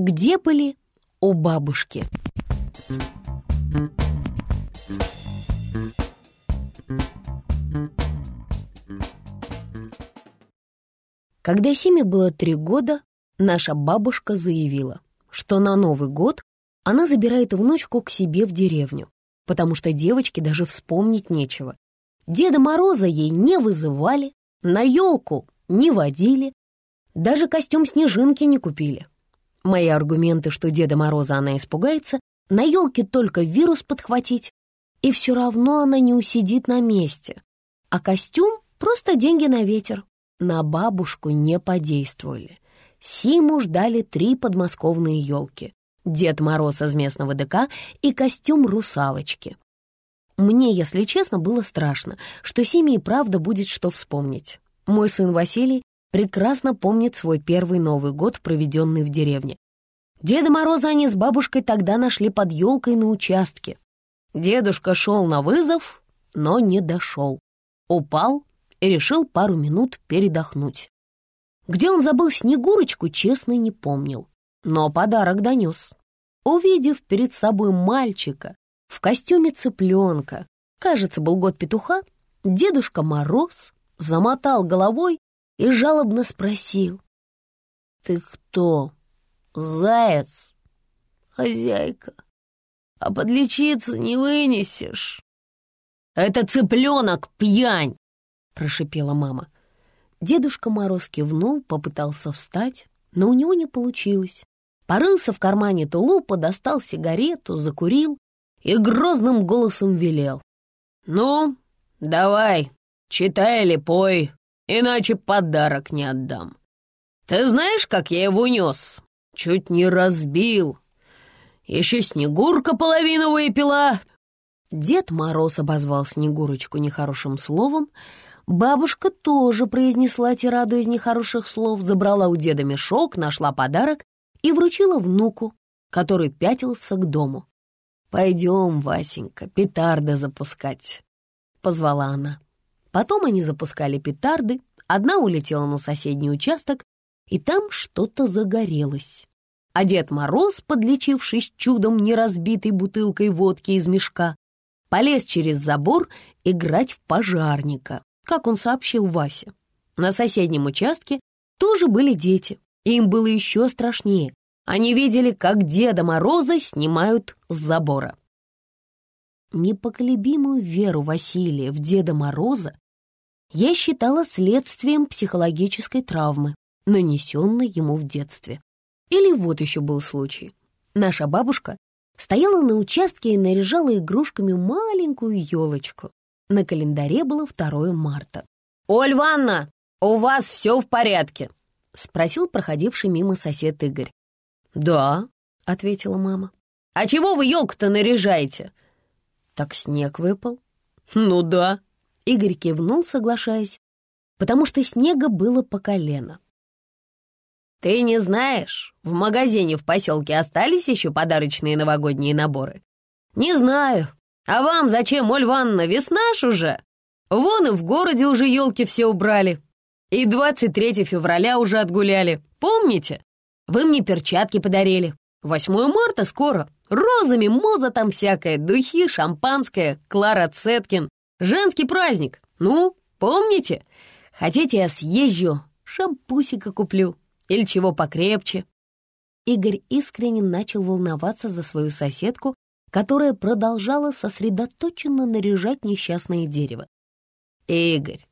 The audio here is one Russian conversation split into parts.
Где были у бабушки? Когда Симе было три года, наша бабушка заявила, что на Новый год она забирает внучку к себе в деревню, потому что девочке даже вспомнить нечего. Деда Мороза ей не вызывали, на елку не водили, даже костюм снежинки не купили. Мои аргументы, что Деда Мороза она испугается, на елке только вирус подхватить, и все равно она не усидит на месте. А костюм — просто деньги на ветер. На бабушку не подействовали. Симу ждали три подмосковные елки. Дед Мороз из местного ДК и костюм русалочки. Мне, если честно, было страшно, что Симе и правда будет что вспомнить. Мой сын Василий прекрасно помнит свой первый Новый год, проведенный в деревне. Деда Мороза они с бабушкой тогда нашли под елкой на участке. Дедушка шел на вызов, но не дошел. Упал и решил пару минут передохнуть. Где он забыл Снегурочку, честно не помнил, но подарок донес. Увидев перед собой мальчика в костюме цыпленка, кажется, был год петуха, Дедушка Мороз замотал головой и жалобно спросил. «Ты кто? Заяц? Хозяйка? А подлечиться не вынесешь?» «Это цыпленок, пьянь!» — прошипела мама. Дедушка Мороз кивнул, попытался встать, но у него не получилось. Порылся в кармане тулупа, достал сигарету, закурил и грозным голосом велел. «Ну, давай, читай или пой, иначе подарок не отдам. Ты знаешь, как я его нес? Чуть не разбил. Еще Снегурка половину выпила». Дед Мороз обозвал Снегурочку нехорошим словом, бабушка тоже произнесла тираду из нехороших слов, забрала у деда мешок, нашла подарок и вручила внуку, который пятился к дому. «Пойдем, Васенька, петарды запускать», — позвала она. Потом они запускали петарды, одна улетела на соседний участок, и там что-то загорелось. А Дед Мороз, подлечившись чудом неразбитой бутылкой водки из мешка, полез через забор играть в пожарника, как он сообщил Васе. На соседнем участке тоже были дети, и им было еще страшнее. Они видели, как Деда Мороза снимают с забора. Непоколебимую веру Василия в Деда Мороза я считала следствием психологической травмы, нанесенной ему в детстве. Или вот еще был случай. Наша бабушка стояла на участке и наряжала игрушками маленькую елочку. На календаре было 2 марта. «Оль Ванна, у вас все в порядке?» — спросил проходивший мимо сосед Игорь. «Да», — ответила мама. «А чего вы елку-то наряжаете?» «Так снег выпал». «Ну да», — Игорь кивнул, соглашаясь, потому что снега было по колено. «Ты не знаешь, в магазине в поселке остались еще подарочные новогодние наборы?» «Не знаю. А вам зачем, Оль Ванна, весна ж уже? Вон и в городе уже елки все убрали. И 23 февраля уже отгуляли. Помните? Вы мне перчатки подарили. 8 марта скоро. Розами, моза там всякое, духи, шампанское, Клара Цеткин. Женский праздник. Ну, помните? Хотите, я съезжу, шампусика куплю. Или чего покрепче. Игорь искренне начал волноваться за свою соседку, которая продолжала сосредоточенно наряжать несчастное дерево. «Игорь,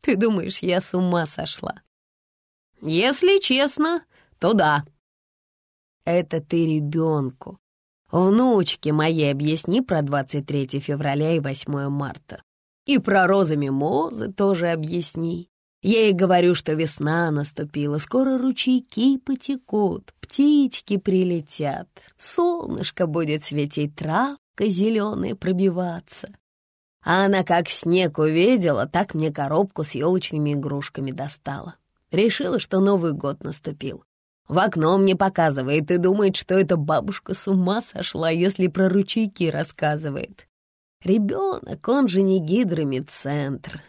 ты думаешь, я с ума сошла?» «Если честно, то да». «Это ты ребенку. Внучке моей объясни про 23 февраля и 8 марта. И про розы мимозы тоже объясни. Я ей говорю, что весна наступила, скоро ручейки потекут, птички прилетят, солнышко будет светить, травка зеленая пробиваться. А она как снег увидела, так мне коробку с елочными игрушками достала. Решила, что Новый год наступил. В окно мне показывает и думает, что эта бабушка с ума сошла, если про ручейки рассказывает. Ребенок, он же не гидромедцентр.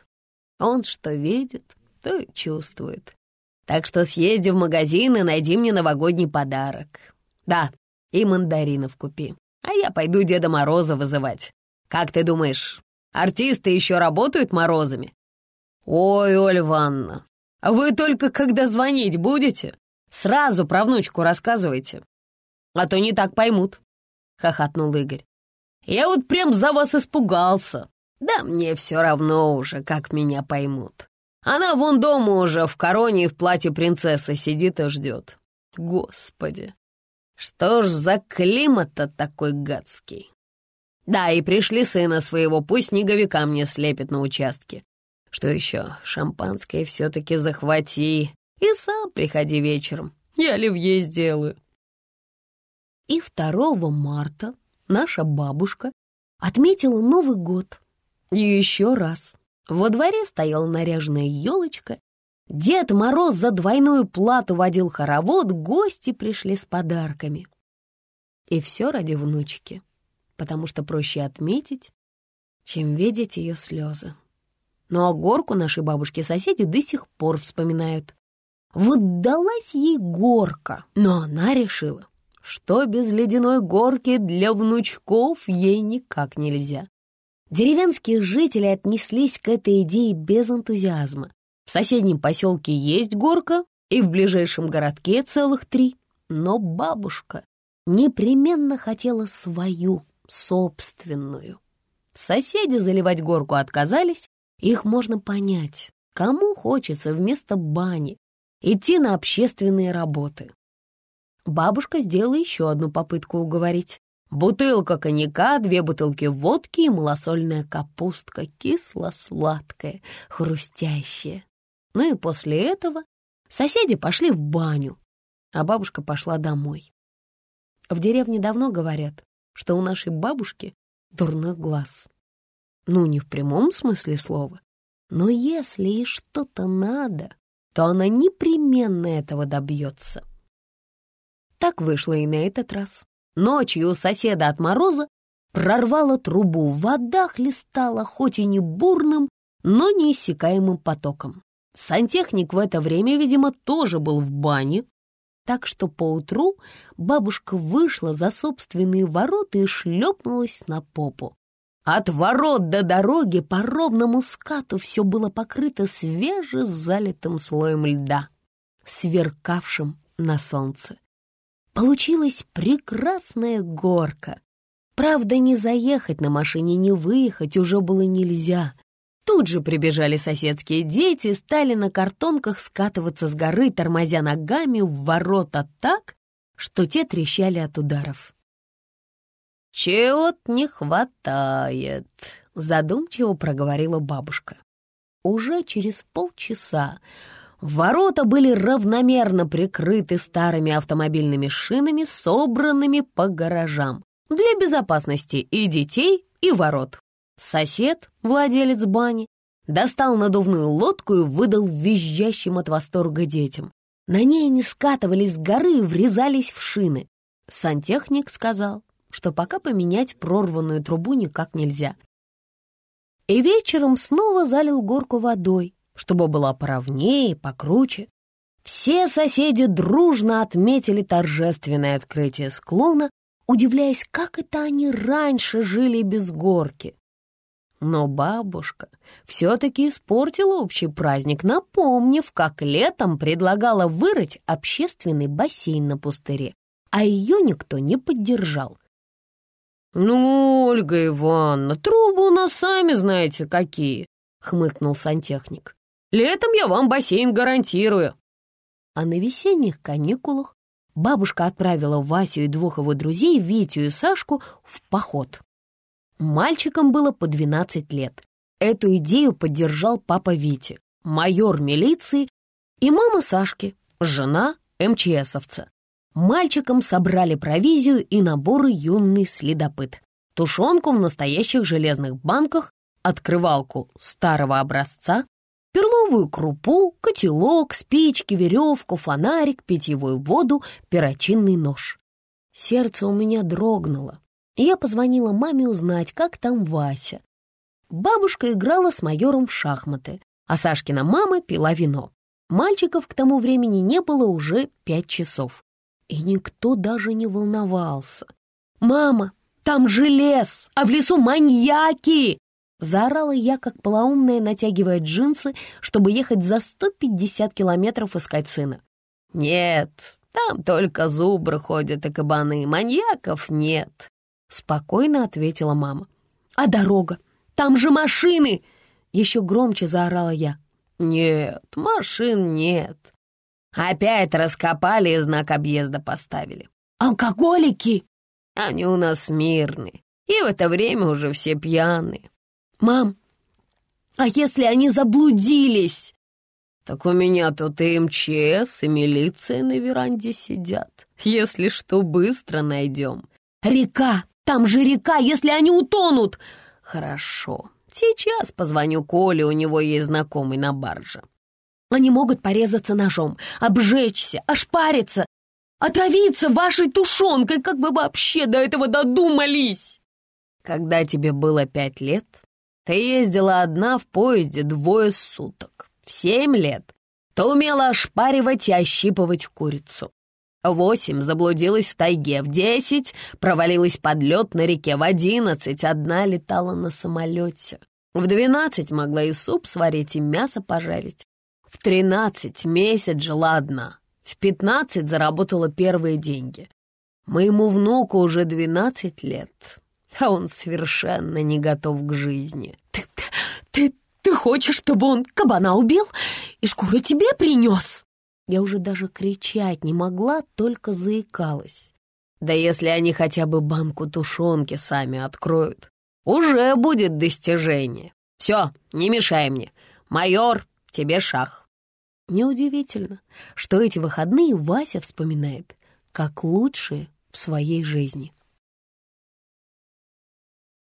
Он что видит, то и чувствует. Так что съезди в магазин и найди мне новогодний подарок. Да, и мандаринов купи. А я пойду Деда Мороза вызывать. Как ты думаешь, артисты еще работают морозами? Ой, Оля Ивановна, вы только когда звонить будете, сразу про внучку рассказывайте. А то не так поймут, — хохотнул Игорь. Я вот прям за вас испугался. Да мне все равно уже, как меня поймут. Она вон дома уже в короне и в платье принцессы сидит и ждет. Господи, что ж за климат-то такой гадский? Да, и пришли сына своего, пусть снеговика мне слепит на участке. Что еще, шампанское все-таки захвати. И сам приходи вечером, я оливье сделаю. И 2 марта наша бабушка отметила Новый год. И еще раз. Во дворе стояла наряженная елочка, Дед Мороз за двойную плату водил хоровод, гости пришли с подарками. И все ради внучки, потому что проще отметить, чем видеть ее слезы. Ну а горку нашей бабушки-соседи до сих пор вспоминают. Вот далась ей горка, но она решила, что без ледяной горки для внучков ей никак нельзя. Деревенские жители отнеслись к этой идее без энтузиазма. В соседнем поселке есть горка, и в ближайшем городке целых три. Но бабушка непременно хотела свою, собственную. Соседи заливать горку отказались, их можно понять. Кому хочется вместо бани идти на общественные работы? Бабушка сделала еще одну попытку уговорить. Бутылка коньяка, две бутылки водки и малосольная капустка, кисло-сладкая, хрустящая. Ну и после этого соседи пошли в баню, а бабушка пошла домой. В деревне давно говорят, что у нашей бабушки дурной глаз. Ну, не в прямом смысле слова, но если ей что-то надо, то она непременно этого добьется. Так вышло и на этот раз. Ночью у соседа от мороза прорвала трубу, вода хлестала хоть и не бурным, но неиссякаемым потоком. Сантехник в это время, видимо, тоже был в бане, так что поутру бабушка вышла за собственные ворота и шлепнулась на попу. От ворот до дороги по ровному скату все было покрыто свежезалитым слоем льда, сверкавшим на солнце. Получилась прекрасная горка. Правда, не заехать на машине, не выехать уже было нельзя. Тут же прибежали соседские дети, стали на картонках скатываться с горы, тормозя ногами в ворота так, что те трещали от ударов. «Чего-то не хватает», — задумчиво проговорила бабушка. Уже через полчаса ворота были равномерно прикрыты старыми автомобильными шинами, собранными по гаражам для безопасности и детей, и ворот. Сосед, владелец бани, достал надувную лодку и выдал визжащим от восторга детям. На ней они скатывались с горы и врезались в шины. Сантехник сказал, что пока поменять прорванную трубу никак нельзя. И вечером снова залил горку водой, чтобы была поровнее, покруче. Все соседи дружно отметили торжественное открытие склона, удивляясь, как это они раньше жили без горки. Но бабушка все-таки испортила общий праздник, напомнив, как летом предлагала вырыть общественный бассейн на пустыре, а ее никто не поддержал. «Ну, Ольга Ивановна, трубы у нас сами знаете какие», — хмыкнул сантехник. «Летом я вам бассейн гарантирую». А на весенних каникулах бабушка отправила Васю и двух его друзей, Витю и Сашку, в поход. Мальчикам было по 12 лет. Эту идею поддержал папа Вити, майор милиции и мама Сашки, жена МЧСовца. Мальчикам собрали провизию и наборы юный следопыт, тушенку в настоящих железных банках, открывалку старого образца, перловую крупу, котелок, спички, веревку, фонарик, питьевую воду, перочинный нож. Сердце у меня дрогнуло, я позвонила маме узнать, как там Вася. Бабушка играла с майором в шахматы, а Сашкина мама пила вино. Мальчиков к тому времени не было уже пять часов. И никто даже не волновался. «Мама, там же лес, а в лесу маньяки!» Заорала я, как полоумная, натягивая джинсы, чтобы ехать за 150 километров искать сына. «Нет, там только зубры ходят и кабаны, маньяков нет», — спокойно ответила мама. «А дорога? Там же машины!» Еще громче заорала я. «Нет, машин нет. Опять раскопали и знак объезда поставили. Алкоголики!» «Они у нас мирные, и в это время уже все пьяные». «Мам, а если они заблудились?» «Так у меня тут и МЧС, и милиция на веранде сидят. Если что, быстро найдем». «Река! Там же река, если они утонут!» «Хорошо, сейчас позвоню Коле, у него есть знакомый на барже». «Они могут порезаться ножом, обжечься, ошпариться, отравиться вашей тушенкой, как вы вообще до этого додумались?» «Когда тебе было пять лет, ты ездила одна в поезде двое суток в семь лет то умела ошпаривать и ощипывать курицу. Восемь заблудилась в тайге, в десять провалилась под лед на реке, в одиннадцать одна летала на самолете. В двенадцать могла и суп сварить, и мясо пожарить. В тринадцать месяц жила одна. В пятнадцать заработала первые деньги. Моему внуку уже двенадцать лет, а он совершенно не готов к жизни. «Ты, ты, ты хочешь, чтобы он кабана убил и шкуру тебе принес?» Я уже даже кричать не могла, только заикалась. Да если они хотя бы банку тушенки сами откроют, уже будет достижение. Все, не мешай мне. Майор, тебе шах. Неудивительно, что эти выходные Вася вспоминает как лучшие в своей жизни.